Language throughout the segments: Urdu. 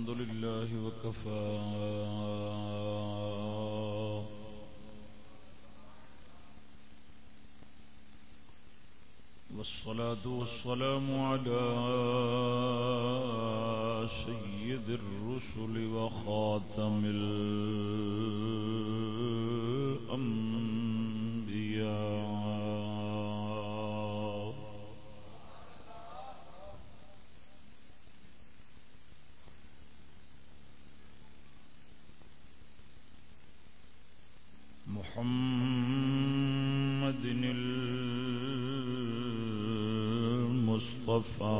الحمد لله وكفى. والصلاة والسلام على سيد الرسل وخاتم الأنبياء. المصطفى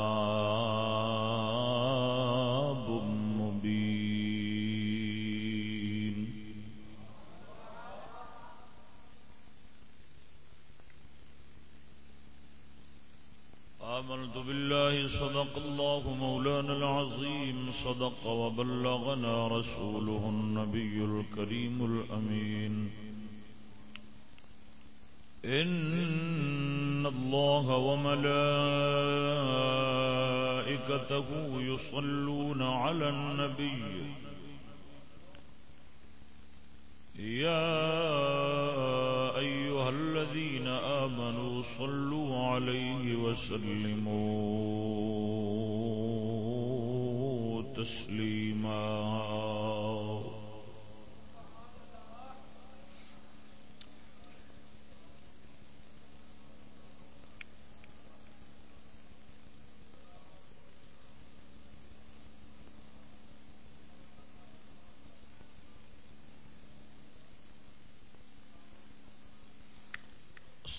آمنت بالله صدق الله مولانا العظيم، صدق وبلغنا رسوله النبي الكريم الأمين. إن الله وملائكته يصلون على النبي. يا أيها الذين آمنوا صلوا عليه وسلموا تسليماً.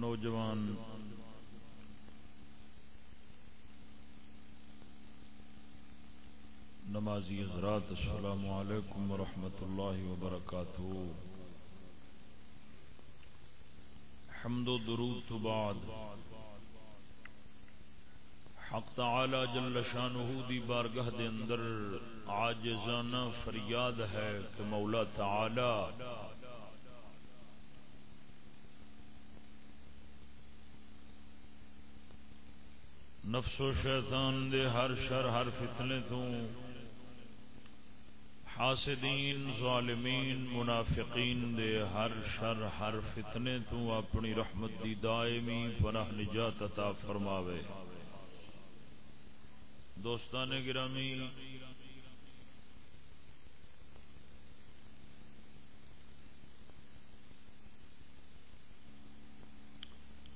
نوجوان۔ نمازی حضرات، السلام علیکم ورحمۃ اللہ وبرکاتہ۔ حمد و درود تو بعد۔ حق تعالی جل شانہ دی بارگاہ دے اندر عاجزانہ فریاد ہے کہ مولا تعالی نفس و شیطان دے ہر شر، ہر فتنے تو حاسدین، ظالمین، منافقین دے ہر شر، ہر فتنے تو اپنی رحمت دی دائمی پناہ نجات عطا فرماوے۔ دوستان گرامی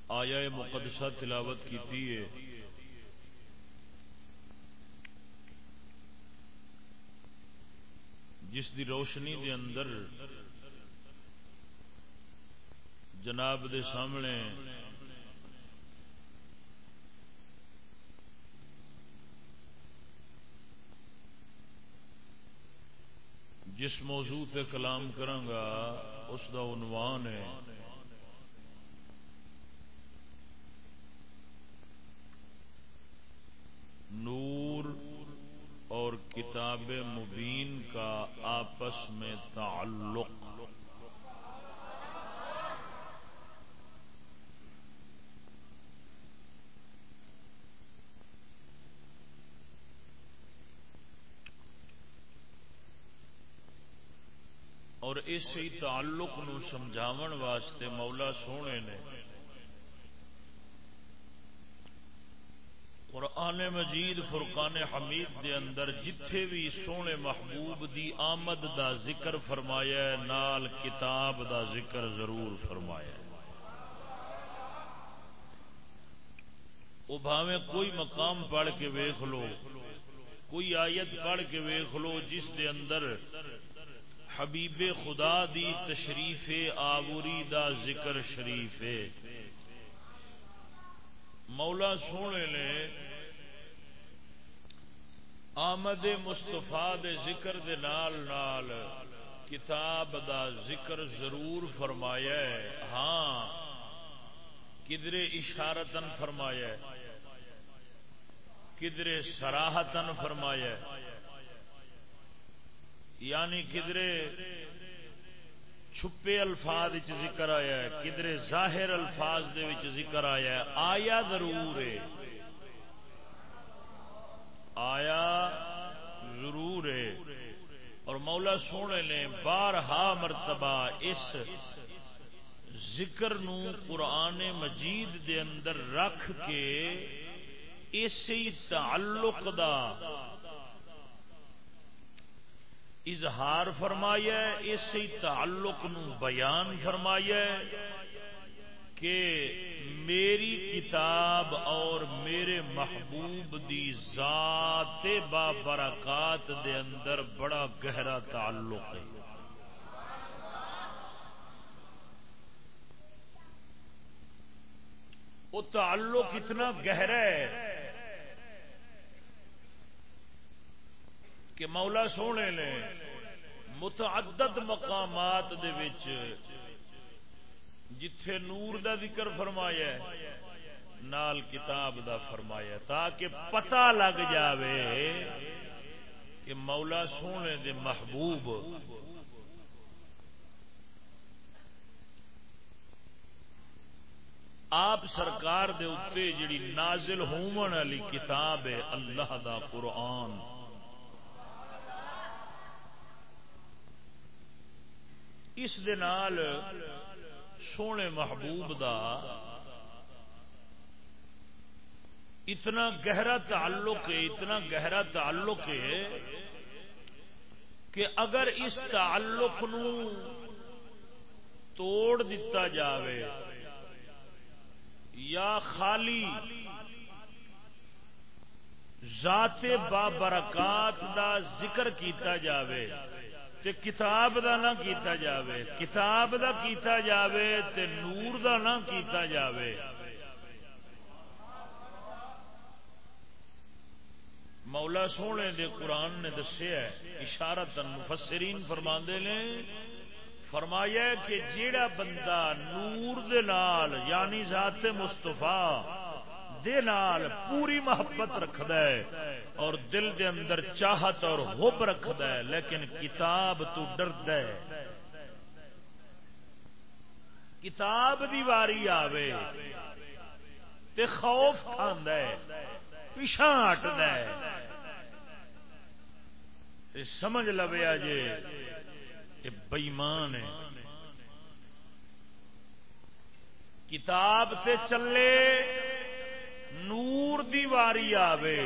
آیا مقدسہ تلاوت کی تھی۔ جس دی روشنی دے اندر جناب دے سامنے جس موضوع تے کلام کرانگا، اس دا عنوان ہے۔ نور اور کتاب مبین کا آپس میں تعلق۔ اور اس تعلق نو سمجھاون واسطے مولا سونے نے قرآن مجید فرقان حمید دے اندر جتھے بھی سونے محبوب دی آمد دا ذکر فرمایا ہے، نال کتاب دا ذکر ضرور فرمایا ہے۔ وہ بھاویں کوئی مقام پڑھ کے ویخ لو، کوئی آیت پڑھ کے ویخ لو جس دے اندر حبیب خدا دی تشریف آوری دا ذکر شریف ہے۔ مولا سونے نے آمد مستفا دے ذکر دے نال نال کتاب دا ذکر ضرور فرمایا ہے۔ ہاں کدرے اشارتن فرمایا کدرے سراہتن فرمایا یعنی کدرے چھپے الفاظ ذکر آیا ہے، کدرے ظاہر الفاظ دے وچ ذکر آیا ہے، آیا ضرور ہے۔ آیا ضرور ہے۔ اور مولا سونے نے بارہا مرتبہ اس ذکر نو قرآن مجید دے اندر رکھ کے اسی تعلق دا اظہار فرمایا اسی تعلق نو بیان فرمایا کہ میری کتاب اور میرے محبوب دی ذات با برکات دے اندر بڑا گہرا تعلق ہے۔ وہ تعلق اتنا گہرا ہے کہ مولا سونے نے متعدد مقامات دے وچ جتھے نور دا ذکر فرمایا ہے، نال کتاب دا فرمایا تاکہ پتہ لگ جاوے کہ مولا سونے دے محبوب آپ سرکار دے اتنے جڑی نازل ہومن والی کتاب ہے، اللہ دا قرآن۔ اس نال سونے محبوب دا اتنا گہرا تعلق ہے، اتنا گہرا تعلق ہے کہ اگر اس تعلق نو توڑ دیتا جاوے یا خالی ذات بابرکات دا ذکر کیتا جاوے تے کتاب دا نہ کیتا جاوے، کتاب دا کیتا جاوے تے نور دا نہ کیتا جاوے۔ مولا سونے دے قرآن نے دسیا اشارت مفسرین فرما نے، فرمایا کہ جیڑا بندہ نور دے نال یعنی ذات مستفا دے نال پوری محبت رکھد ہے اور دل دے اندر چاہت اور حب رکھد ہے، لیکن کتاب تو ڈرد ہے۔ کتاب دی واری آوے تے خوف کھاند ہے پیچھا ہٹد ہے۔ تے سمجھ لویا جے یہ بئیمان ہے۔ کتاب تے چلے نور دی واری آوے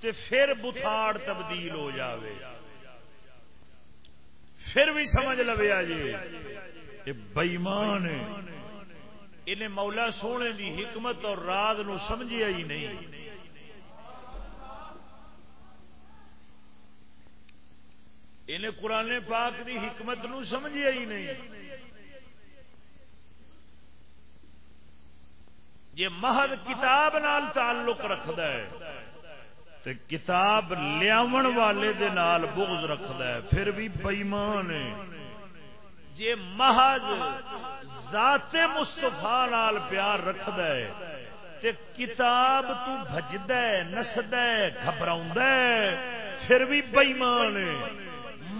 تے پھر بتھاڑ تبدیل ہو جاوے۔ پھر بھی سمجھ لویا جی یہ بئیمان انہیں مولا سونے دی حکمت اور رات نو سمجھیا ہی نہیں۔ انہیں قرآن پاک دی حکمت نو سمجھیا ہی نہیں۔ جی محض کتاب نال تعلق رکھد ہے تے کتاب لیا والے دے نال بغض رکھد ہے، پھر بھی بئیمان جے محض ذات مستفا نال پیار رکھد ہے، تے کتاب تو بجد نسد گھبراؤں پھر بھی بئیمان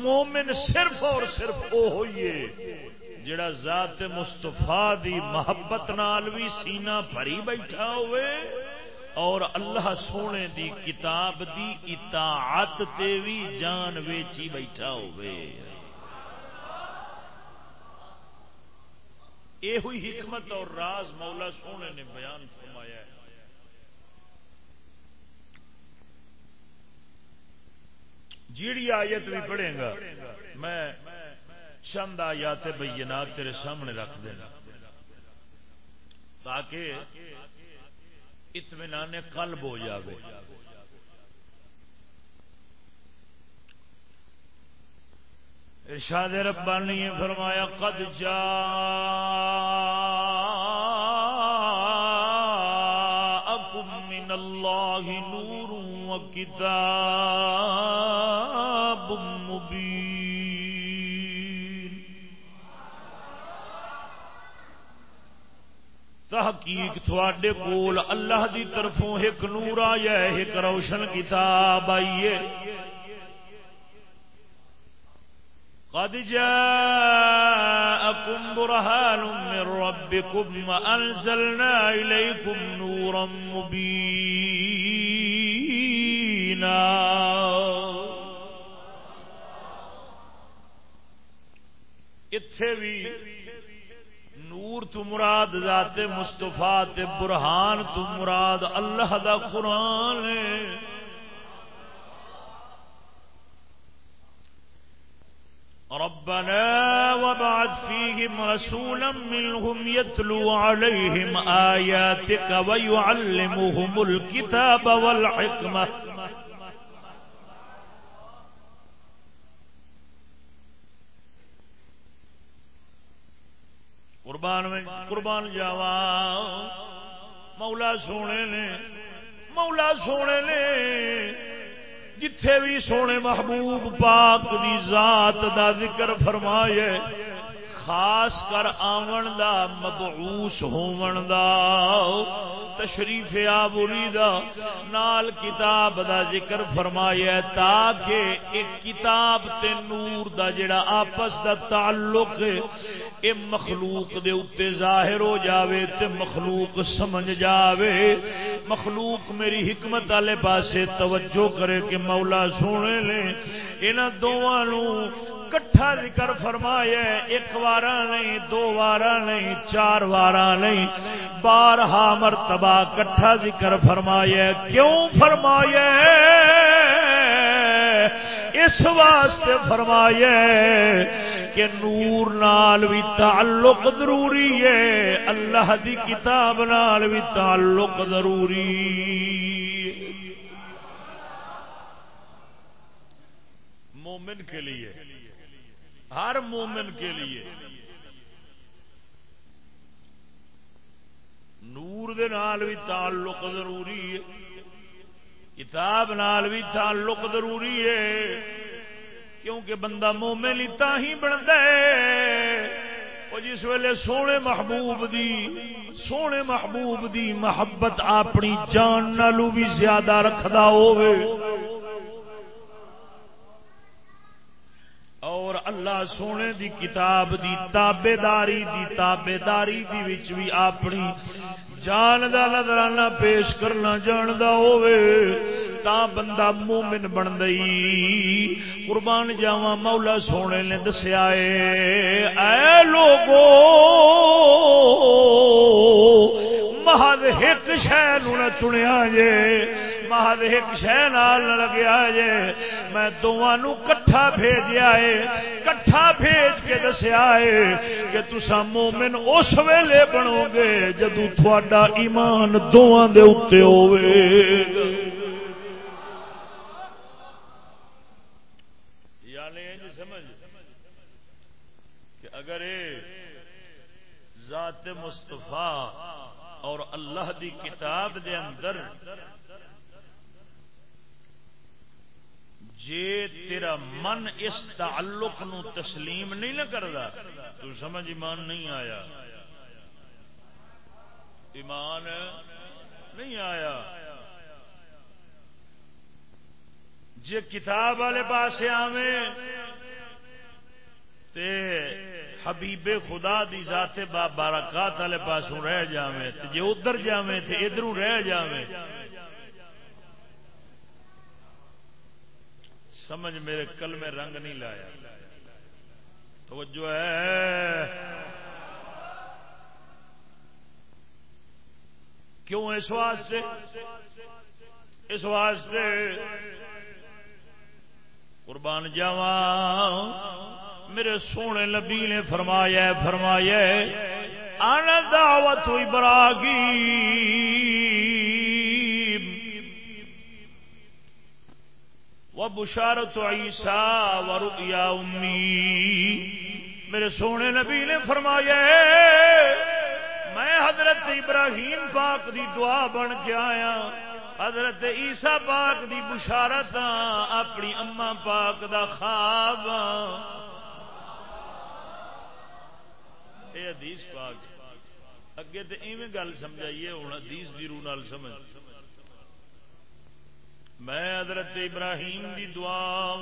مومن صرف اور صرف وہ ہوئیے جڑا ذات مستفا دی محبت نال بھی سینہ بھری بیٹھا ہوئے، اور اللہ سونے دی کتاب دی اطاعت تے بھی جان ویچی بیٹھا ہوئے۔ یہ ہوئی حکمت اور راز مولا سونے نے بیان فرمایا ہے۔ جیڑی آیت بھی پڑھیں گا، میں چند آیات بینات تیرے سامنے رکھ دینا تاکہ اطمینان قلب ہو جاوے۔ ارشاد ربانی نے فرمایا، قد جا من اللہ نور و کتاب مبین۔ تحقیق تھوڑے کول اللہ دی طرفوں ایک نور آیا ہے، ایک روشن کتاب آئیے قد جاءكم برهان من ربكم وأنزلنا إليكم نورا مبينا۔ اتھے بھی نور تو مراد ذات مستفا تے برہان تو مراد اللہ دا قرآن ربنا وبعث فيهم رسولا منهم يتلو عليهم آياتك ويعلمهم الكتاب والحكمة قربان میں قربان جاوا مولا سونے نے، مولا سونے نے جتھے بھی سونے محبوب پاک دی ذات دا ذکر فرمائے خاص کر آون دا، مبعوث ہون دا، تشریف آبوری دا، نال کتاب دا ذکر فرمایا تاکہ ایک کتاب تے نور دا جڑا آپس دا تعلق اے مخلوق دے اتے ظاہر ہو جاوے تے مخلوق سمجھ جاوے۔ مخلوق میری حکمت والے پاسے توجہ کرے کہ مولا سونے لے، انہاں دوواں نو کٹھا ذکر فرمایا ایک وارا نہیں، دو وارا نہیں، چار وارا نہیں۔ بارہا مرتبہ کٹھا ذکر فرمایا کیوں فرمایا اس واسطے فرمایا کہ نور نال بھی تعلق ضروری ہے، اللہ دی کتاب نال بھی تعلق ضروری۔ مومن کے لیے۔ ہر مومن کے لیے۔ نور دے نال بھی تعلق ضروری ہے۔ کتاب نال بھی تعلق ضروری ہے۔ کیونکہ بندہ مومن لیتا ہی بنتا ہے۔ وہ جس ویلے سونے محبوب دی سونے محبوب دی محبت اپنی جان نالو بھی زیادہ رکھدا ہوئے اور اللہ سونے دی کتاب دی تابے داری دی تابے داری دی وچ بھی اپنی جان دا نظرانہ پیش کرنا جاندا ہوئے تا بندہ مومن بن دئی قربان جاواں مولا سونے نے دسیا اے اے لوگو، محض ایک شہ نہ چنیا جے۔ محض ایک شہ نال لگیا جے میں دونوں کٹھا بھیجیا ہے کٹھا بھیج کے دسیا ہے کہ تسا مومن اس ویلے بنو گے جدو تھوڑا ایمان دونوں دے اتنے ہوئے اگر ذات مستفا اور اللہ دی کتاب دے اندر جے تیرا من اس تعلق نو تسلیم نہیں نہ کردا، تو سمجھ ایمان نہیں آیا۔ ایمان نہیں آیا۔ جے کتاب والے پاس آویں، تے حبیب خدا دی ذات بارکات والے پاسوں رہ جاویں، تے جے ادھر جاویں، تے ادھروں رہ جاویں سمجھ میرے کل میں رنگ نہیں لایا۔ توجہ ہے۔ کیوں اس واسطے؟ اس واسطے قربان جاوا میرے سونے نبی نے فرمایا فرمایا ان دعوت ابراہیم۔ وہ بشارت عیسا و رؤیا امی۔ میرے سونے نبی نے فرمایا، میں حضرت ابراہیم پاک دی دعا بن کے آیا۔ حضرت عیسا پاک دی بشارت اپنی اما پاک دا خواب اے حدیث پاک اگے تو ایویں گل سمجھائیے ہوں حدیث دی روح نال سمجھ۔ میں حضرت ابراہیم دی دعا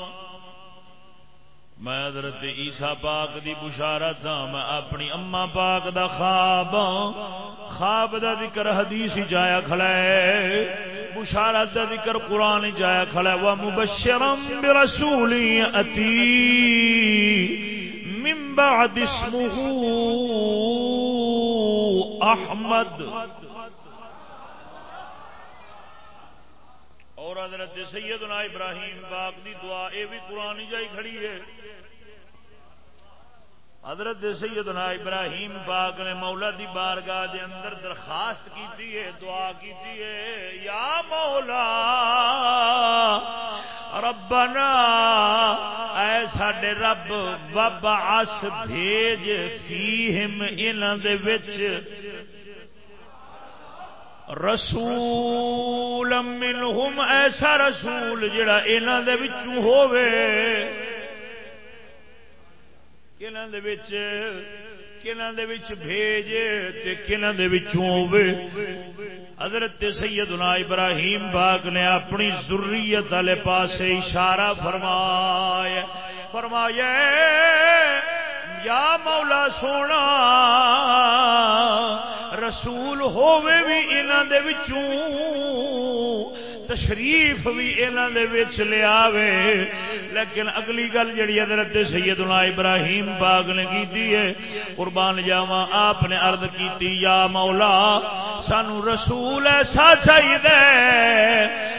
میں حضرت عیسا پاک دی بشارت ہاں۔ میں اپنی اما پاک دا خواب ہاں۔ خواب دا ذکر حدیث ہی جایا کھڑا ہے۔ بشارت دا ذکر قرآن ہی جایا کھڑا ہے۔ وہ مبشرم برسولی اتی من بعد اسمه احمد اور حضرت سیدنا ابراہیم پاک دی دعا، اے بھی قرآن جائی کھڑی ہے۔ حضرت سیدنا ابراہیم پاک نے مولا دی بارگاہ دے اندر درخواست کی ہے، دعا کی ہے، یا مولا، ربنا، اے ساڈے رب بابا اس بھیج، فیہم، انہاں دے وچ رسول منہم ایسا رسول جڑا انہاں دے وچوں ہووے۔ کنہاں دے وچ کنہاں دے وچ بھیج تے کنہاں دے وچوں ہووے۔ حضرت سیدنا ابراہیم پاک نے اپنی ذریت والے پاسے اشارہ فرمایا۔ فرمایا، یا مولا سونا رسول ہووے بھی انہوں دے وچوں، تشریف بھی انہوں دے وچ لے آوے۔ لیکن اگلی گل جڑی حضرت سیدنا ابراہیم پاک نے کیتی ہے، قربان جاواں، آپ نے عرض کیتی، یا مولا، سانو رسول ایسا چاہیے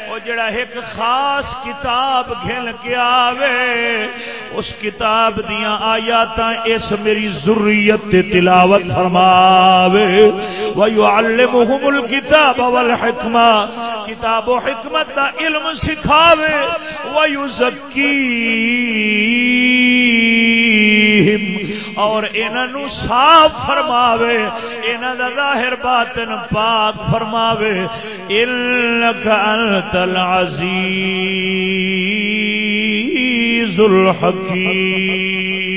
وہ جڑا ایک خاص کتاب گھن کے آوے، اس کتاب دیاں آیاتاں اس میری ضروریت تلاوت فرماوے۔ وَيُعَلِّمُهُمُ الْكِتَابَ وَالْحِكْمَةَ، کتاب و حکمت دا علم سکھاوے وَيُزَكِّيهِمْ اور انہوں صاف فرماوے انہوں دا ظاہر باطن پاک فرماوے اِنَّكَ أَنْتَ الْعَزِيزُ الْحَكِيمُ۔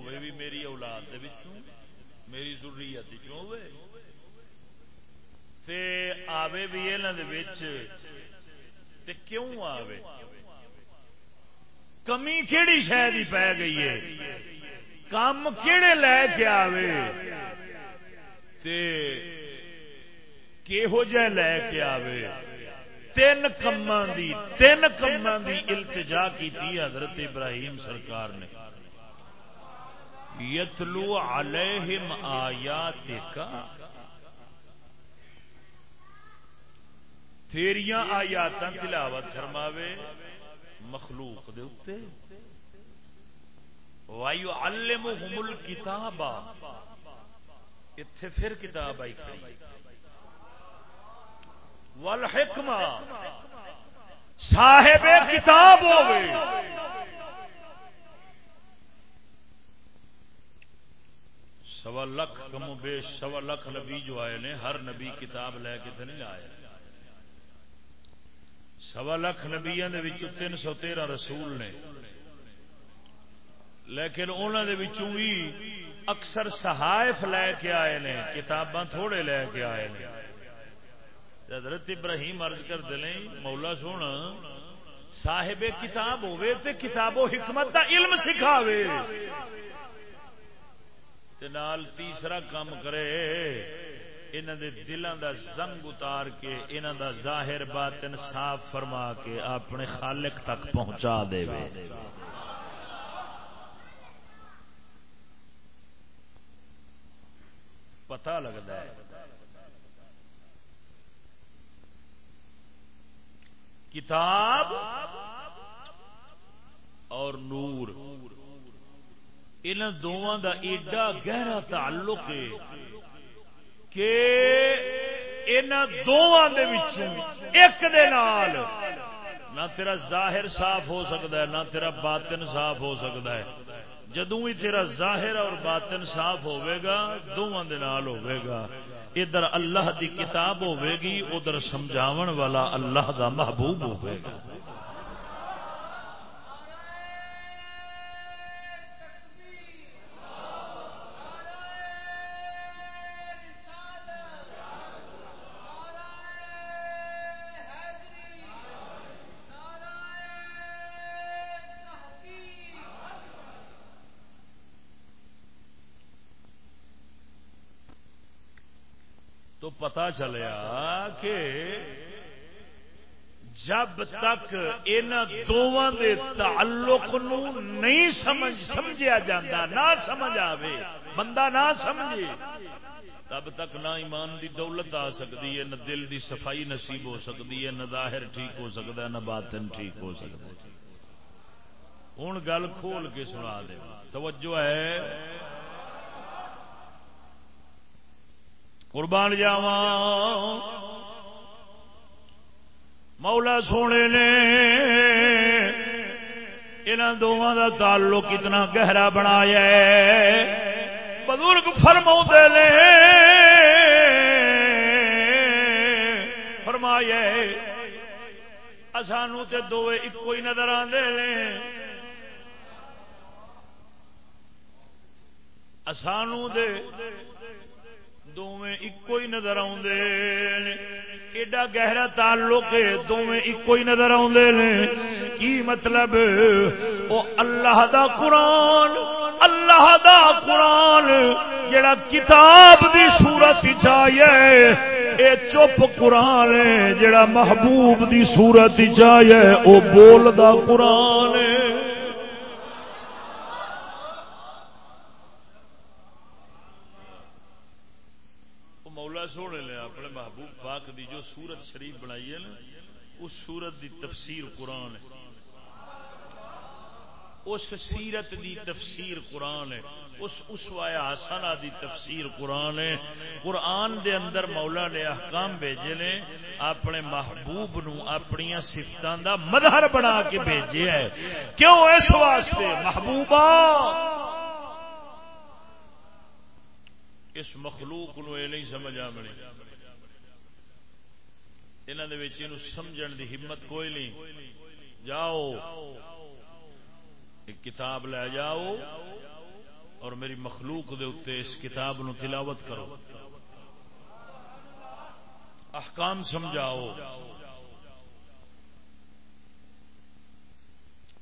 ہوئے بھی میری اولاد دے وچوں؟ میری ضروریت ہوئے؟ تے آوے بھی انہاں دے وچ تے کیوں آوے؟ کمی کیڑی شے دی پے گئی ہے؟ کام کیڑے لے کے آوے؟ تے کہو جہ لے کے آوے؟ تین کما دی، تین کما دی التجا کی تھی حضرت ابراہیم سرکار نے۔ یتلو علیہم آیات کا تیریاں آیات تلاوت فرماوے مخلوق دے اتے وایو علمہم الکتاب. اتھے پھر کتاب آئی کھڑی. والحکمہ صاحب کتاب ہوئے سوا لکھ کم و بیش، سوا لکھ نبی جو آئے نے، ہر نبی کتاب لے کے تو نہیں آئے۔ سوا لکھ نبیا تین سو تیرہ رسول نے۔ لیکن انہوں بھی اکثر صحائف لے کے آئے نے، کتاباں تھوڑے لے کے آئے نے۔ حضرت ابراہیم عرض کر دلیں، مولا سونا، صاحب کتاب ہوے تے کتاب و حکمت دا علم سکھاوے۔ تے نال تیسرا کام کرے۔ انہاں دے دلاں دا زنگ اتار کے انہاں دا ظاہر باطن صاف فرما کے اپنے خالق تک پہنچا دے وے پتہ لگتا ہے۔ کتاب اور نور۔ ان دونوں دا ایڈا گہرا تعلق ہے کہ ان دونوں دے ایک دے نال نہ تیرا ظاہر صاف ہو سکتا ہے، نہ تیرا باطن صاف ہو سکتا ہے۔ جدوں ہی تیرا ظاہر اور باطن صاف ہوئے گا دونوں دے نال ہوئے گا۔ ادھر اللہ دی کتاب ہوے گی، ادھر سمجھاون والا اللہ دا محبوب ہوے گا۔ پتا چلیا کہ جب تک ان دونوں دے تعلق نو نہیں سمجھ سمجھا جاتا نہ سمجھ آوے، بندہ نہ سمجھے، تب تک نہ ایمان دی دولت آ سکتی ہے، نہ دل دی صفائی نصیب ہو سکتی ہے، نہ ظاہر ٹھیک ہو سکتا ہے، نہ باطن ٹھیک ہو سکتا ہے۔ ہوں گل کھول کے سنا دے، توجہ ہے۔ قربان جاوا مولا سونے نے ان دونوں کا تعلق اتنا گہرا بنایا بزرگ فرما نے فرمایا سانو تے دو ایک ہی نظر آتے ہیں سانو دے دونوں ایک ہی نظر ایڈا گہرا تعلق دونوں ایک ہی نظر آدھے کی مطلب وہ اللہ دا قرآن اللہ دا قرآن جڑا کتاب دی صورت چاہیے اے چپ قرآن ہے جڑا محبوب دی صورت چاہیے وہ بول دا قرآن ہے سونے نے اپنے محبوب پاک دی جو سورت شریف بنائی ہے نا، اس سورت دی تفسیر قرآن ہے۔ اس سیرت دی تفسیر قرآن ہے۔ اس اسوایا حسنہ دی تفسیر قرآن ہے۔ قرآن دے اندر مولا نے احکام بھیجے نے، اپنے محبوب نو اپنی صفتان دا مظہر بنا کے بھیجے ہے۔ کیوں اس واسطے؟ محبوبہ! اس مخلوق نو یہ نہیں سمجھ آ بنی۔ انہوں سمجھن دی ہمت کوئی نہیں۔ جاؤ، ایک کتاب لے جاؤ اور میری مخلوق دے اتنے اس کتاب نو تلاوت کرو۔ احکام سمجھاؤ۔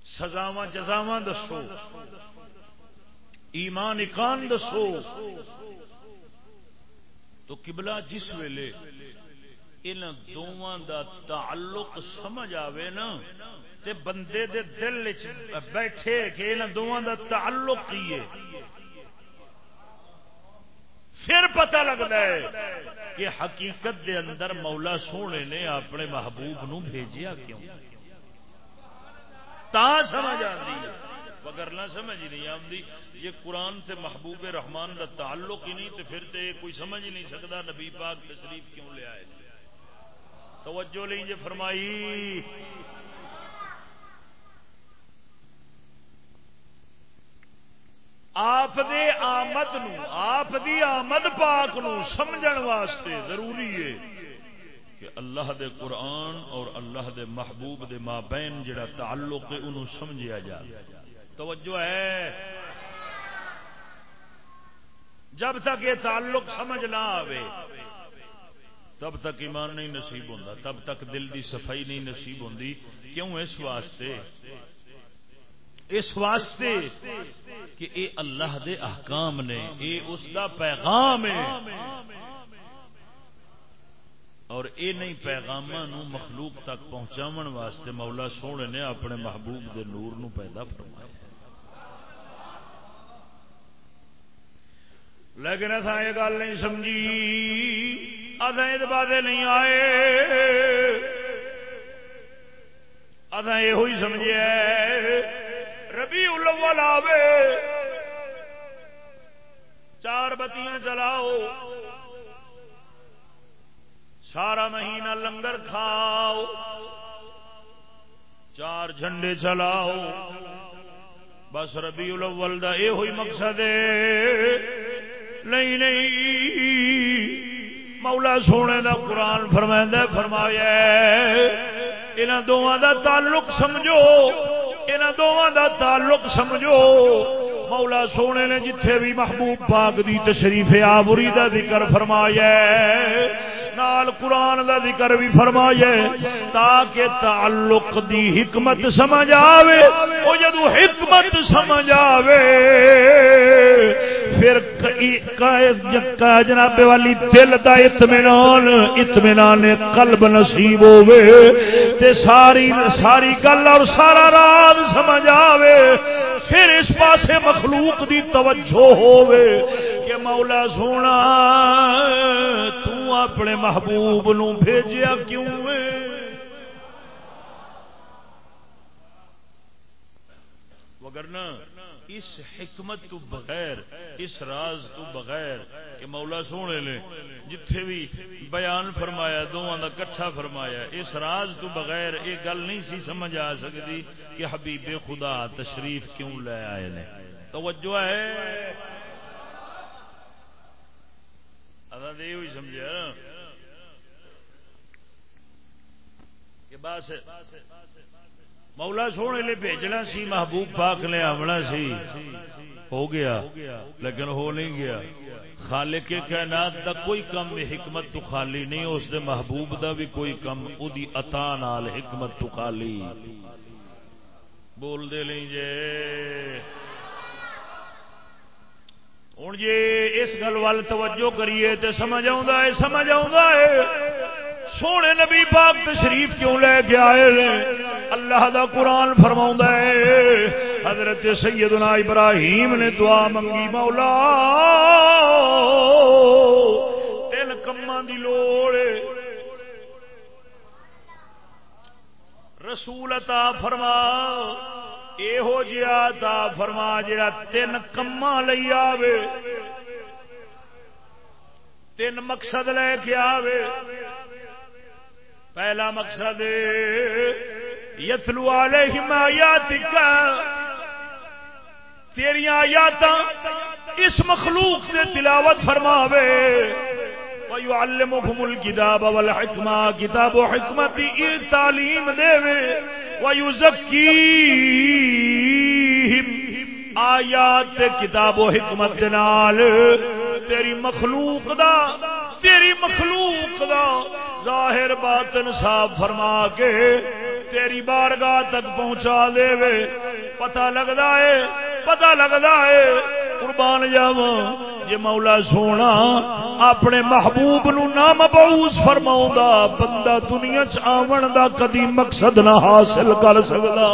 سزاوا جزاوا دسو۔ ایمان اکان دسو۔ تو قبلہ جس ویلے ان دونوں دا تعلق سمجھ آوے نا، تے بندے دے دل بیٹھے کہ ان دونوں دا تعلق کی ہے۔ پھر پتہ لگتا ہے کہ حقیقت دے اندر مولا سونے نے اپنے محبوب نو بھیجیا کیوں؟ تا سمجھ آتی ہے۔ مگر نہ سمجھ نہیں آمدی۔ یہ قرآن سے محبوب رحمان کا تعلق ہی نہیں تو پھر تو کوئی سمجھ ہی نہیں سکتا نبی پاک تشریف کیوں لے آئے۔ توجہ لیں جی فرمائی۔ آپ دے آمد نو، آپ دی آمد پاک نو سمجھن واسطے ضروری ہے کہ اللہ دے قرآن اور اللہ دے محبوب دے مابین جڑا تعلق ہے انہوں سمجھیا جا توجہ ہے۔ جب تک یہ تعلق سمجھ نہ آوے، تب تک ایمان نہیں نصیب ہوتا تب تک دل دی صفائی نہیں نصیب ہوتی کیوں اس واسطے؟ اس واسطے کہ اے اللہ دے احکام نے، اے اس دا پیغام ہے۔ اور اے نہیں پیغام نو مخلوق تک پہنچاون واسطے مولا سونے نے اپنے محبوب دے نور نو پیدا فرمایا لیکن اتنا یہ گل نہیں سمجھی۔ ادھا ادبادے نہیں آئے۔ ادھا یہ سمجھے ربی الاول آوے۔ چار بتیاں چلاؤ۔ سارا مہینہ لنگر کھاؤ، چار جھنڈے چلاؤ۔ بس ربی الاول دا یہ ہوئی مقصد ہے۔ نہیں نہیں۔ مولا سونے دا قرآن فرمائدہ فرمایا انہوں دونوں دا تعلق سمجھو۔ انہوں دونوں دا تعلق سمجھو۔ مولا سونے نے جتھے بھی محبوب پاک دی تشریف آبری دا ذکر فرمایا نال قرآن دا ذکر بھی فرمایا تاکہ تعلق دی حکمت سمجھ آوے۔ او جدو حکمت سمجھ آوے، پھر جناب والی دل دا اطمینان اطمینان قلب نصیب ہوے تے ساری ساری گل اور سارا راز سمجھ آوے۔ پھر اس پاسے مخلوق دی توجہ ہوے کہ مولا سونا، تو اپنے محبوب نو بھیجیا کیوں ہے؟ وگرنہ اس حکمت تو بغیر، اس راز تو بغیر کہ مولا سونے نے جتھے بھی بیان فرمایا دونوں کا کٹھا فرمایا، اس راز تو بغیر یہ گل نہیں سی سمجھ آ سکتی کہ حبیب خدا تشریف کیوں لے آئے نے؟ توجہ ہے؟ ہوئی سمجھا کہ بس مولا سونے لے بھیجنا سی، محبوب پاک نے آمنا سی۔ ہو گیا، لیکن ہو نہیں گیا۔ خالق کے کائنات دا کوئی کم حکمت تو خالی نہیں، اس دے محبوب دا بھی کوئی کم۔ او دی عطا نال حکمت تو خالی۔ بول دے لیں جے۔ ہوں جی اس گل وال توجہ کریے تے سمجھ آ سمجھ آ سونے نبی پاک تشریف کیوں لے کے آئے اللہ دا قرآن فرما ہے حضرت سیدنا ابراہیم نے دعا منگی مولا تین کما دی لوڑ رسول عطا فرما یہو جہا تا فرما جا تین کما لئی آوے تین مقصد لے کے آوے پہلا مقصد یتلو علیہم آیاتک تیری آیات اس مخلوق نے تلاوت فرماوے وَيُعَلِّمُكُمُ الْكِتَابَ وَالْحِكْمَةَ کتاب و حکمت تعلیم دے وَيُزَكِّيهِمْ، آیات، کتاب و حکمت نال، تیری مخلوق دا، تیری مخلوق دا، ظاہر باطن صاف فرما کے تیری بارگاہ تک پہنچا دے وے۔ پتہ لگتا ہے، پتہ لگتا ہے، قربان جاو جی مولا سونا اپنے محبوب نو نام بوس فرماؤں بندہ دنیا چون دا کدی مقصد نہ حاصل کر سکتا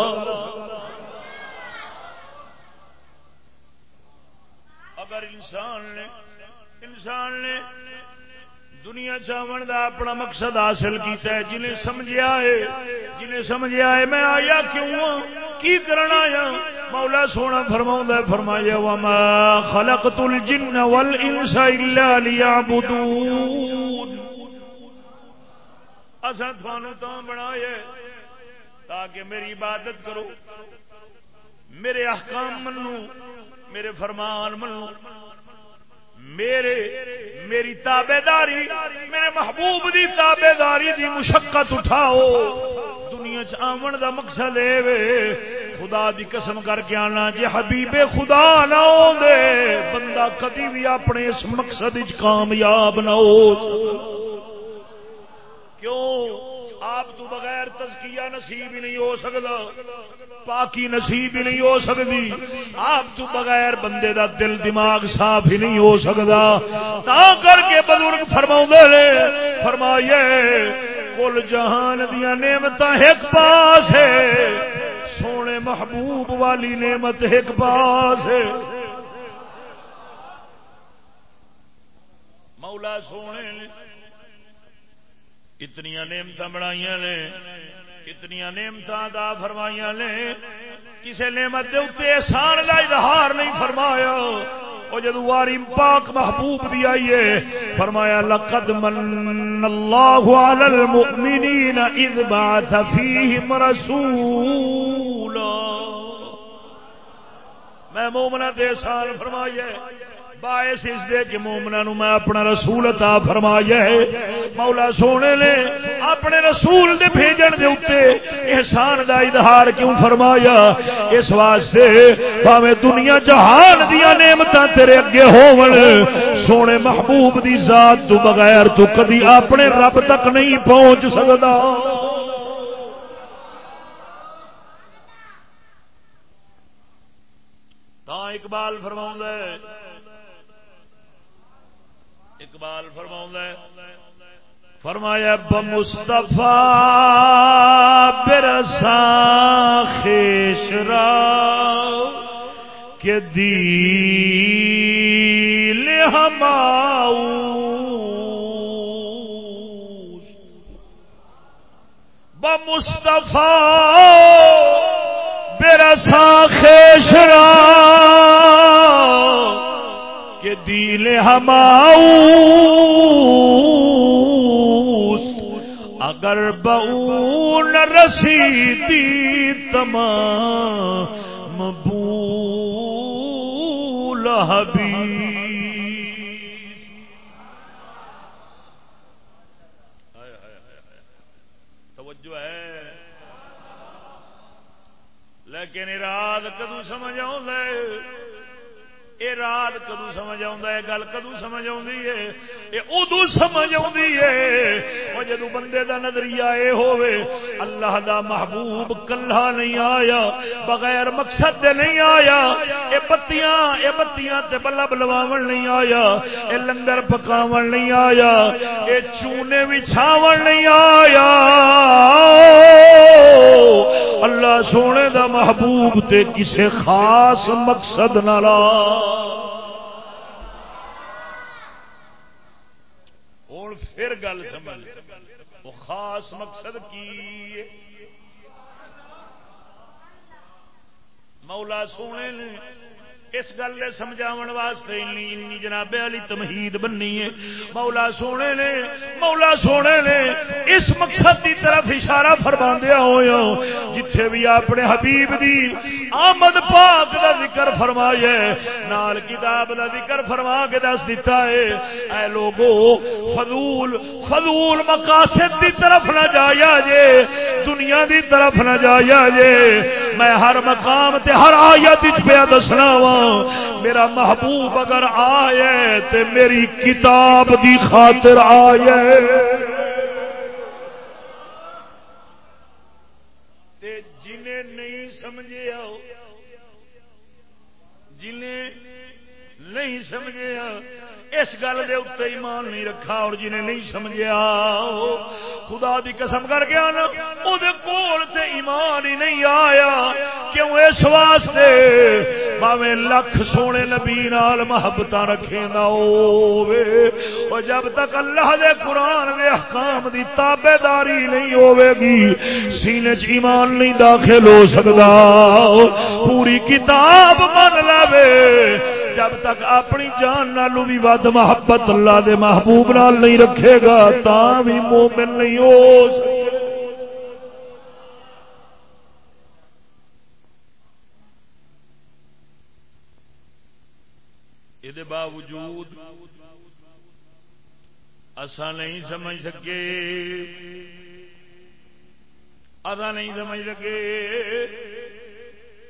اگر انسان نے انسان نے دنیا چاون دا اپنا مقصد حاصل کیتا ہے، جنہیں سمجھیا ہے، جنہیں سمجھیا ہے، میں آیا کیوں ہوں کی کرنا آیا؟ مولا سونا فرماؤں ہے، فرمایا، وما خلقت الجن والانس الا ليعبدون۔ اساں تھانوں تو بنایا تاکہ میری عبادت کرو، میرے احکام منو، میرے فرمان منو۔ میرے، میری تابے داری میرے محبوب دی تابے داری دی مشقت اٹھاؤ۔ دنیا چمن دا مقصد اے خدا دی قسم کر کے آنا جی حبیب خدا نہ دے بندہ کدی بھی اپنے اس مقصد کامیاب نہ ہو۔ کیوں؟ آپ تو بغیر تزکیہ نصیب ہی نہیں ہو سکتا، پاکی نصیب ہی نہیں ہو سکتی۔ آپ تو بغیر بندے دا دل دماغ صاف ہی نہیں ہو سکتا۔ تا کر کے بزرگ فرما نے، فرمائیے، کل جہان دیا نعمت ایک پاس ہے، سونے محبوب والی نعمت ایک پاس ہے۔ مولا سونے اتنی نعمت بنائی نے اتنی نعمت دا فرمائی نے۔ کسی نعمت کے اتنے احسان کا اظہار نہیں فرمایا۔ وہ جدو واری پاک محبوب دی آئیے فرمایا، لقد من اللہ علی المؤمنین اذ بعث فیہم رسولا۔ میں مومنہ دے سال فرمائیے باعث اس دے کہ مومنا نو میں اپنا رسول عطا فرمایا ہے۔ مولا سونے نے اپنے رسول دے بھیجن دے اوتے احسان دا اظہار کیوں فرمایا؟ اس واسطے بھاویں دنیا جہان دیا نعمتاں تیرے اگے ہون۔ سونے محبوب دی ذات تو بغیر تو کدی اپنے رب تک نہیں پہنچ سکدا۔ تا اقبال فرماؤں اقبال فرما فرمایا بمستفا برسا خیشرا کے دیل ہماؤ بمستفا برسا خیشرا دل ہماؤ اگر بون رسیدی تمام بول حبیب توجہ ہے۔ لیکن اراد کدو سمجھ آؤ یہ رات کدو سمجھ آ گل کدو سمجھ آدو سمجھ آ جدو بندے دا نظریہ اے ہووے، اللہ دا محبوب کلہ نہیں آیا، بغیر مقصد دے نہیں آیا۔ اے بتیاں اے بتیاں تے بلب لواون نہیں آیا، اے لنگر پکاون نہیں آیا، اے چونے بچھاون نہیں آیا۔ اللہ سونے دا محبوب تے کسے خاص مقصد نہ لا ہوں پھر گل سمجھ وہ خاص مقصد کی مولا سونے نے اس گل نے سمجھا واسطے جناب علی تمہید بننی ہے۔ مولا سونے نے مولا سونے نے اس مقصد کی طرف اشارہ فرما دیا ہوا جتھے بھی اپنے حبیب دی آمد پاک دا ذکر فرمایا نال کتاب دا ذکر فرما کے دس دیتا ہے۔ اے لوگو، فضول فضول مقاصد دی طرف نہ جایا جے۔ دنیا دی طرف نہ جایا جے۔ میں ہر مقام تے ہر آیت پہ دسنا وا میرا محبوب اگر آئے تو میری کتاب دی خاطر آئے۔ جنہیں نہیں سمجھے جنہیں نہیں سمجھے اس گل دے اتنے ایمان نہیں رکھا اور جنہیں نہیں سمجھا خدا دی قسم کر گیا نا وہ کول تے ایمان ہی نہیں آیا۔ کیوں؟ اس واسطے باویں لکھ سونے نبی نال محبت رکھے نہ ہو جب تک اللہ دے قرآن دے احکام دی تابے داری نہیں ہوے گی، سینے چ ایمان نہیں داخل ہو سکتا پوری کتاب من لے جب تک اپنی جان نالو بھی ود محبت اللہ دے محبوب نال نہیں رکھے گا تا بھی مومن نہیں ہو سکے۔ باوجود اسا نہیں سمجھ سکے۔ ادا نہیں سمجھ سکے۔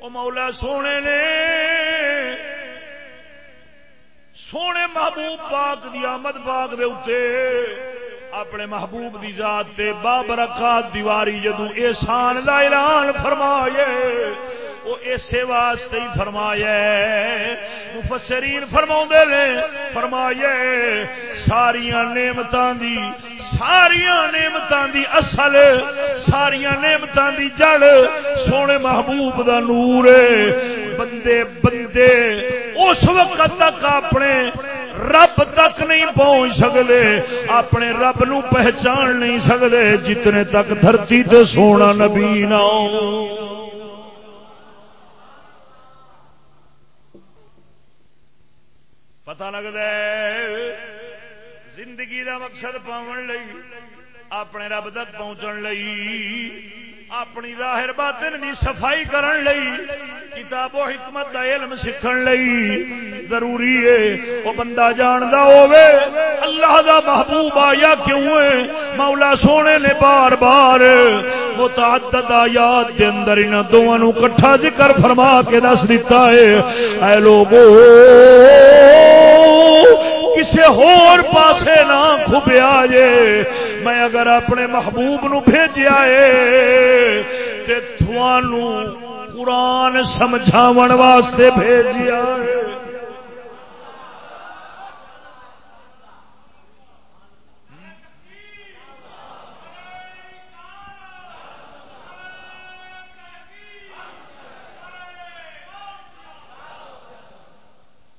وہ مولا سونے نے سونے محبوب پاک دی آمد پاک دے اتے اپنے محبوب دی ذات تے بابرکات دیواری جدو احسان دا اعلان فرمائے وہ اسے واسطے ہی فرمایا مفسرین فرما نے فرمایا ساریا نعمتاں دی ساریا نعمتاں دی اصل ساریا نعمتاں دی جڑ سونے محبوب دا نور۔ بندے بندے اس وقت تک اپنے رب تک نہیں پہنچ سکتے اپنے رب نو پہچان نہیں سکتے جتنے تک دھرتی تے سونا نبی نہ پتا لگتا ہے زندگی دا مقصد پاؤن لئی، اپنے رب تک پہنچن لئی۔ اپنی ظاہر باطن دی صفائی کرن لئی، کتاب و حکمت دا علم سیکھن لئی۔ ضروری ہے وہ بندہ جاندا ہوے اللہ دا محبوب آیا کیوں ہے؟ مولا سونے نے بار بار متعدد آیات دے اندر انہاں دوواں نو اکٹھا ذکر فرما کے دس دیتا ہے۔ اے لوگو کسے ہور پاسے نہ کھبیا جے۔ میں اگر اپنے محبوب نو بھیجیا ہے تے تھوانو قرآن سمجھاون واسطے بھیجیا ہے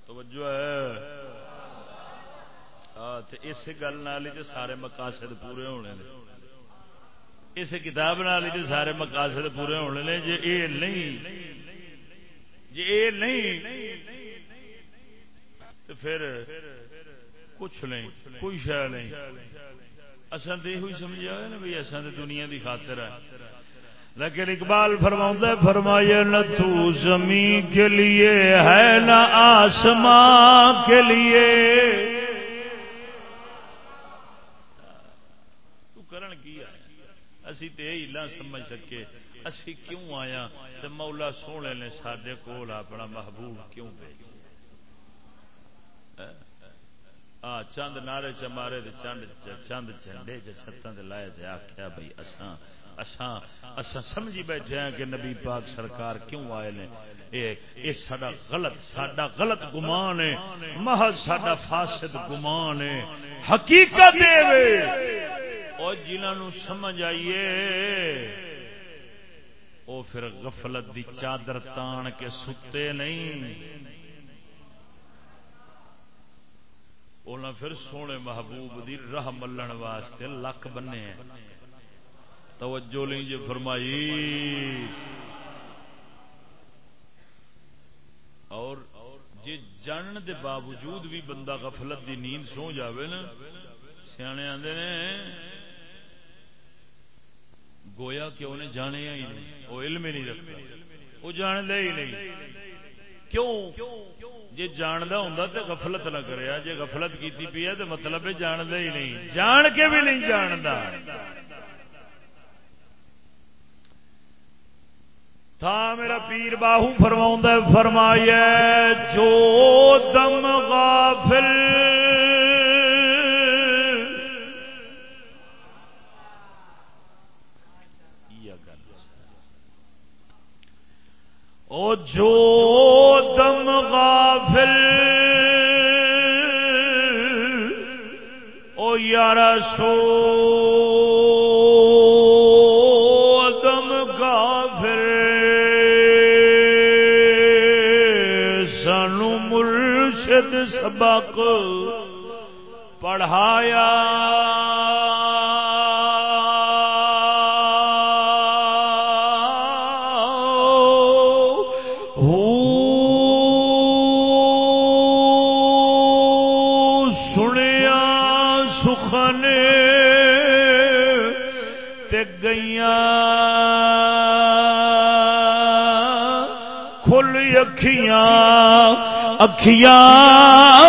توجہ ہے اس گل سارے مقاصد پورے ہونے اس کتاب سارے مقاصد پورے ہونے نے۔ جی یہ نہیں جی یہ نہیں تو پھر کچھ نہیں، کوئی شہ نہیں۔ اصل تو یہ سمجھا نا بھائی اصل تو دنیا کی خاطر ہے۔ لیکن اقبال فرما فرمایا نہ تو زمین کے لیے ہے، نہ آسمان کے لیے۔ اسی تے یہی نہ سمجھ سکے، اسی کیوں آیا؟ تے مولا سونے نے سارے کول اپنا محبوب کیوں بھیجا؟ آ، چند نعرے چمارے دے چند چند جھنڈے چھتاں دے لائے تے آکھیا بھائی اساں اساں اساں سمجھی بیٹھے ہیں کہ نبی پاک سرکار کیوں آئے نے؟ اے اے ساڈا غلط ساڈا غلط گمان ہے۔ محض ساڈا فاسد گمان ہے۔ حقیقت اے اور جنہوں سمجھ آئیے وہ پھر غفلت دی چادر تان کے ستے نہیں۔ پھر سونے محبوب دی راہ ملن واسطے لک بنے توجہ نہیں جی فرمائی۔ اور جی جان دے باوجود بھی بندہ غفلت دی نیند سو جاوے نا، سیانے آدھے گویا کہ انہیں جانے ہی نہیں وہ علم ہی نہیں رکھتا۔ وہ جان ہی نہیں۔ کیوں؟ جی جاندہ ہوں تو غفلت نہ کرے جی غفلت کی پی ہے تو مطلب جاندہ ہی نہیں۔ جان کے بھی نہیں جانتا تھا میرا پیر باہو فرما فرمایا جو دم غافل او جو دم غافل، او یار سو سبق پڑھایا۔ سنیا اکھیاں اکھیاں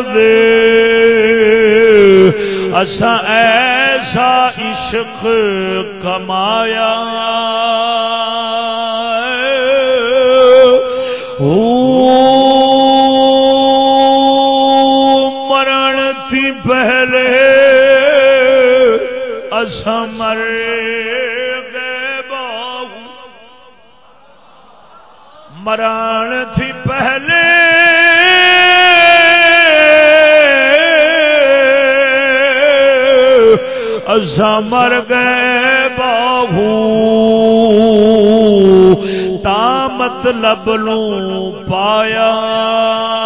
دے اسا ایسا عشق کمایا۔ اسا مر گئے باہو۔ تا مطلب لو پایا۔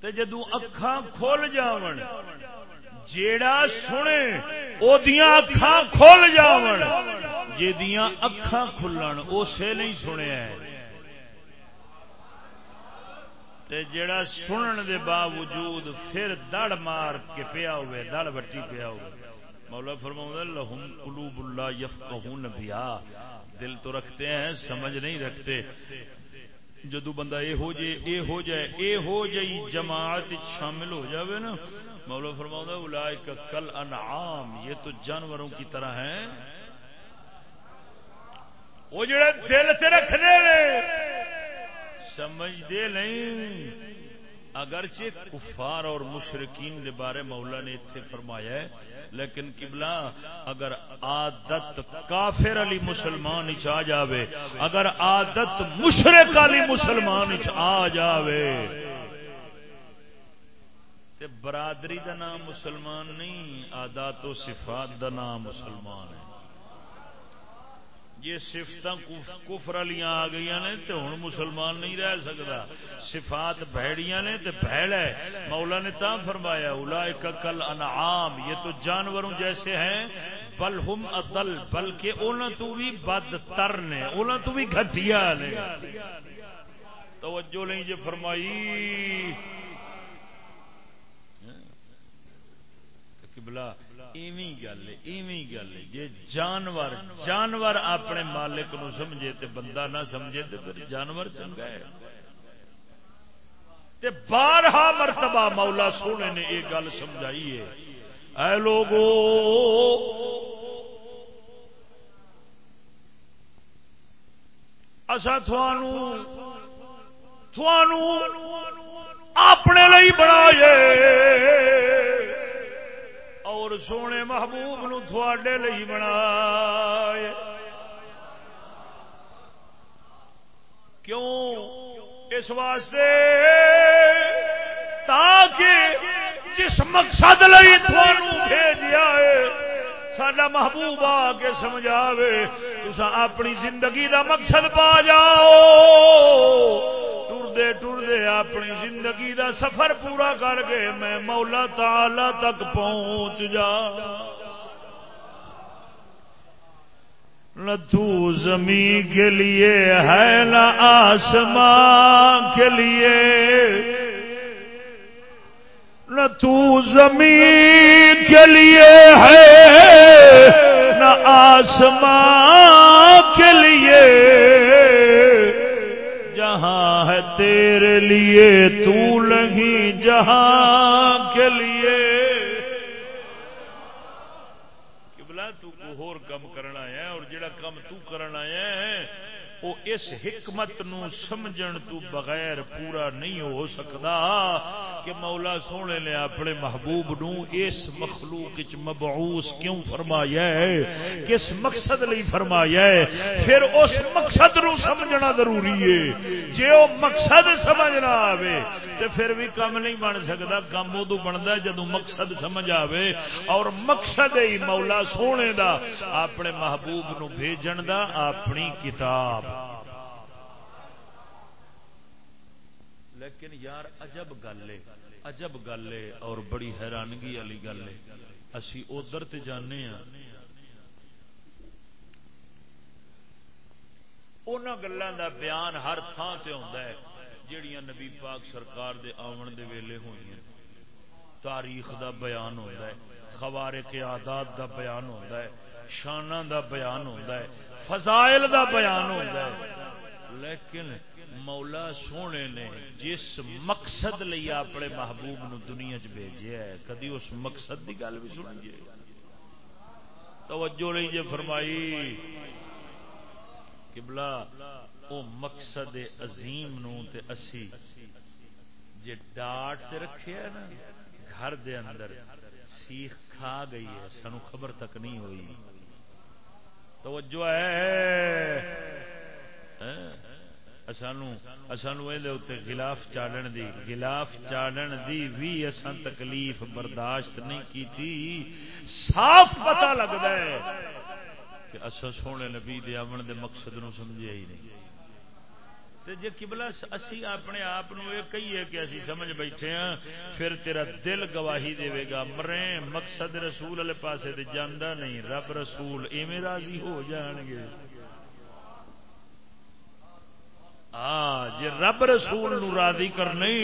تے جدوں اکھاں کھل جاون، جیڑا سنے او دیاں اکھاں کھل جاون، جیدیاں اکھاں کھلن اسے نہیں سنیا ہے۔ تے جڑا سنن دے باوجود پھر دڑ مار کے پیا ہوئے، دڑ بٹی پیا ہوئے۔ مولا فرماؤں لہم قلوب اللہ یفقہون بیا دل تو رکھتے ہیں، سمجھ نہیں رکھتے۔ جدو بندہ اے ہو جائے، اے ہو جائے، اے ہو جائی، جماعت شامل ہو جاوے نا۔ مولا فرماؤں اولائک کل انعام، یہ تو جانوروں کی طرح ہیں۔ وہ جڑے دل سے رکھنے سمجھتے نہیں۔ اگرچہ کفار اور مشرقین کے بارے مولا نے اتنے فرمایا ہے، لیکن قبلہ اگر عادت کافر علی مسلمان آ جاوے، اگر عادت مشرق علی مسلمان آ جاوے، تے برادری دا نام مسلمان نہیں آدات و صفات دا نام مسلمان ہے۔ جی یہ سفت کفر والی آ گئی نے تو ہوں مسلمان نہیں رہ سکتا صفات بھڑیاں نے تو بھڑ ہے۔ مولا نے تا فرمایا الا کل انعام یہ تو جانوروں جیسے ہیں۔ بل ہم ادل، بلکہ انہوں تو بھی بد تر نے انہوں تو بھی گھٹیا نے۔ توجہ نہیں جو جی فرمائی۔ قبلہ۔ ایویں گل ایویں گل جی جانور جانور اپنے مالک نو سمجھے تے بندہ نہ سمجھے تے پھر جانور چنگا ہے۔ تے بارہا مرتبہ مولا سونے نے یہ گل سمجھائی ہے۔ اے لوگو اصا تھانو تھانو اپنے لی بنائے۔ اور سونے محبوب نو تھوڑے لئی بنا کیوں؟ اس واسطے تاکہ جس مقصد لئی بھیجیا ہے سڈا محبوب آ کے سمجھاوے تو اپنی زندگی دا مقصد پا جاؤ۔ ٹردے ٹردے اپنی زندگی دا سفر پورا کر کے میں مولا تعالی تک پہنچ جا۔ نہ تو زمین کے لیے ہے، نہ آسمان کے لیے۔ نہ تو زمین کے لیے ہے، نہ آسمان کے لیے۔ تیرے لیے تو نہیں، جہاں کے لیے۔ بلا تو ہور کم کرنا ہے اور جڑا کم تو کرنا ہے وہ اس حکمت نو سمجھن تو بغیر پورا نہیں ہو سکتا کہ مولا سونے نے اپنے محبوب نو اس مخلوق مبعوث کیوں فرمایا ہے؟ کس مقصد لئی فرمایا ہے؟ پھر اس مقصد نو سمجھنا ضروری ہے۔ جے وہ مقصد سمجھنا آوے تے پھر بھی کم نہیں بن سکتا کم ادو بنتا جدو مقصد سمجھ آوے۔ اور مقصد ہی مولا سونے دا، اپنے محبوب نو بھیجن دا، اپنی کتاب لیکن یار، عجب گل ہے، عجب گل ہے، اور بڑی حیرانگی والی گل ہے۔ اسی ادھر تے جانے ہاں۔ ان گلوں دا بیان ہر تھان تے ہوتا ہے جڑیاں نبی پاک سرکار دے آمن دے ویلے ہوئی ہیں۔ تاریخ دا بیان ہوتا ہے، خوارق عادات دا بیان ہوتا ہے شانہ دا بیان ہوتا ہے، فضائل دا بیان ہوتا ہے۔ لیکن مولا سونے نے جس مقصد لئی اپنے محبوب نو دنیا چ بھیجا ہے، کدی اس مقصد دی گل بھی سنیے توجہ نہیں جی فرمائی، قبلہ او مقصد عظیم نو تے اسی جے ڈاٹ تے رکھے ہے نا، گھر دے اندر سیخ کھا گئی ہے سانو خبر تک نہیں ہوئی۔ توجہ ہے۔ ہاں۔ سانو یہ گلاف چاڑن دی گلاف چاڑن دی بھی اصا تکلیف برداشت نہیں کی تھی صاف پتا لگتا ہے کہ اصا سونے نبی دے امن دے مقصد نو سمجھے ہی نہیں۔ جی کبلا اسی اپنے آپ یہ کہیے کہ اسی سمجھ بیٹھے ہاں پھر تیرا دل گواہی دے گا مرے مقصد رسول والے پاسے تے جانا نہیں، رب رسول ایویں راضی ہو جان گے۔ ہاں جی رب رسول نو راضی کرنی،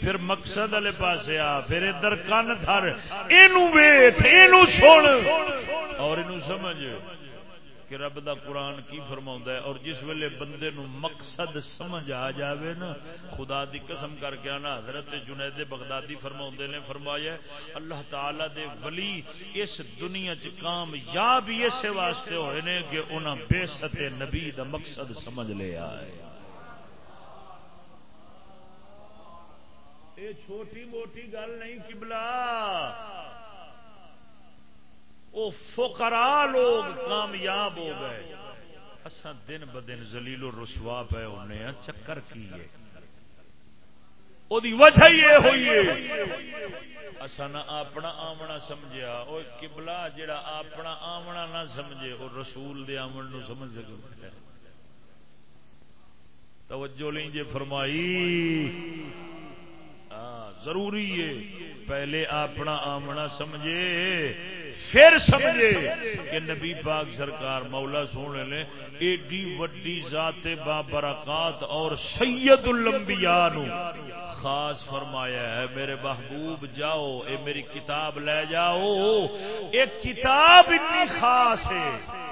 پھر مقصد والے پاسے آ، پھر ادھر کن تھر یہ سن۔ اور سمجھ کہ رب دا قرآن کی فرما ہے، اور جس ویلے بندے نو مقصد سمجھ آ جاوے نا، خدا دی قسم کر کے آنا، حضرت جنید بغدادی فرما نے فرمایا اللہ تعالی دے ولی اس دنیا چ کامیاب اسے واسطے ہوئے نے کہ انہاں بے ستے نبی دا مقصد سمجھ لیا ہے یہ چھوٹی موٹی گل نہیں کبلا وہ فقرا لوگ کامیاب ہو گئے۔ اصا دن ب دن زلیل و رسوا پہ ہونے ہیں چکر کی ہے؟ وجہ یہ ہوئی اصا نہ اپنا آمنا سمجھا وہ کبلا جڑا اپنا آمنا نہ سمجھے وہ رسول دے آمن نو سمجھ سکتا ہے توجہ لیں جی فرمائی۔ ضروری ہے۔ پہلے اپنا آمنا سمجھے، پھر سمجھے کہ نبی پاک سرکار مولا سونے نے ایڈی وڈی ذات بابرکات اور سید الانبیاء نو خاص فرمایا ہے۔ میرے محبوب جاؤ، اے میری کتاب لے جاؤ۔ ایک کتاب اتنی خاص ہے۔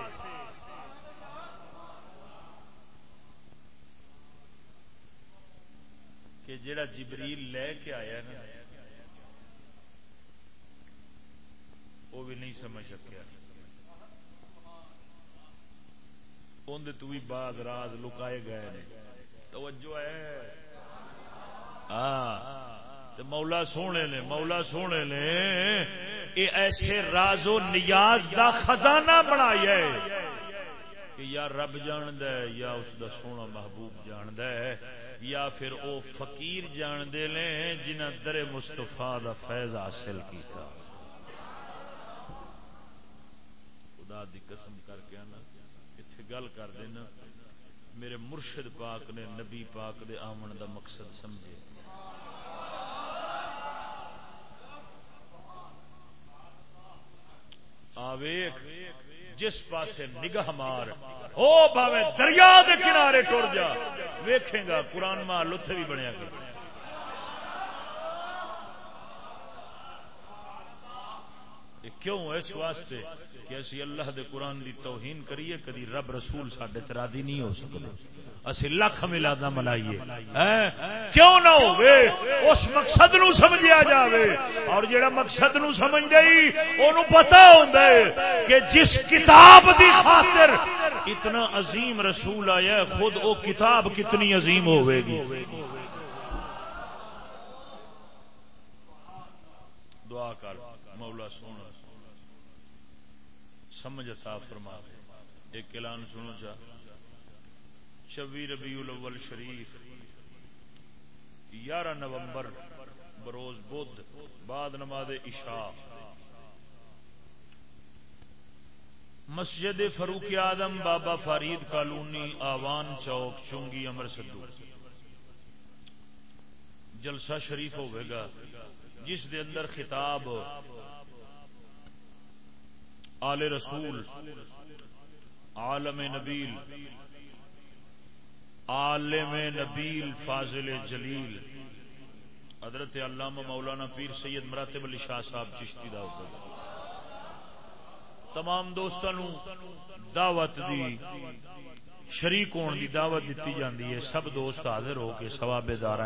کہ جڑا جبریل لے کے آیا نا، وہ بھی نہیں سمجھ سکیا۔ اندر تو بھی بعض راز لکائے گئے نے۔ توجہ ہے۔ ہاں۔ مولا سونے نے، مولا سونے نے یہ ایسے راز و نیاز دا خزانہ بنایا ہے کہ یا رب جاند ہے یا اس دا سونا محبوب جاند ہے۔ یا پھر او فقیر جان دے لیں جنہ در مستفا دا فیض حاصل کیتا۔ خدا دی قسم کر کے آنا اتنے گل کر دینا، میرے مرشد پاک نے نبی پاک دے آمن دا مقصد سمجھے۔ آویخ جس پاسے نگاہ مار او بھاوے دریا دے کنارے ٹر جا۔ ویکھے گا، قرآن ماں لطف بھی بنیا کر کیوں اس واسطے کہ اسی اللہ دے قرآن دی توہین کریے، کدی رب رسول ساڈے ترادی نہیں ہو سکتے اسی لکھ ملادا ملائیے۔ کیوں نہ ہوئے اس مقصد نو سمجھیا جاوے۔ اور جڑا مقصد نو سمجھ گئی، اونوں پتہ ہوندا ہے کہ جس کتاب دی خاطر اتنا عظیم رسول آیا ہے خود او کتاب کتنی عظیم ہوے گی؟ دعا کر، مولا سونا۔ سمجھ عطا فرما۔ ایک اعلان سنو چا چوی ربیع الاول شریف یارہ نومبر، بروز بدھ، بعد نماز عشاء۔ مسجد فروخ آدم بابا فرید کالونی آوان چوک چونگی امر سدو جلسہ شریف ہوئے گا، جس دے اندر خطاب آل رسول، عالم نبیل عالم نبیل فاضل جلیل، حضرت علامہ مولانا پیر سید مراتب علی شاہ صاحب چشتی دا تمام دوستوں دعوت دی، شریک ہونے دی دعوت دیتی جاتی ہے۔ سب دوست حاضر ہو کے سوابے دار